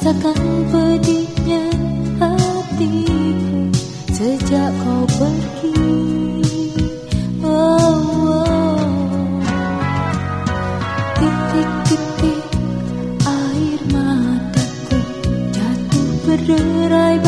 rasakan pedihnya hatiku sejak kau pergi oh, oh. titik-titik air mataku jatuh berderai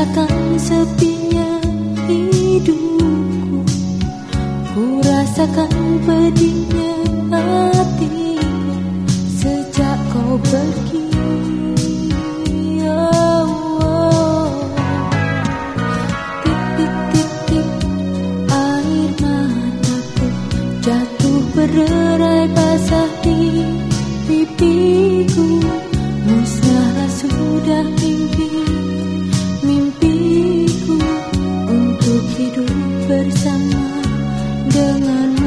rasakan sepinya hidupku Ku rasakan pedihnya hatinya Sejak kau pergi oh. Titik-titik air mataku Jatuh bererai basah di pipi dengan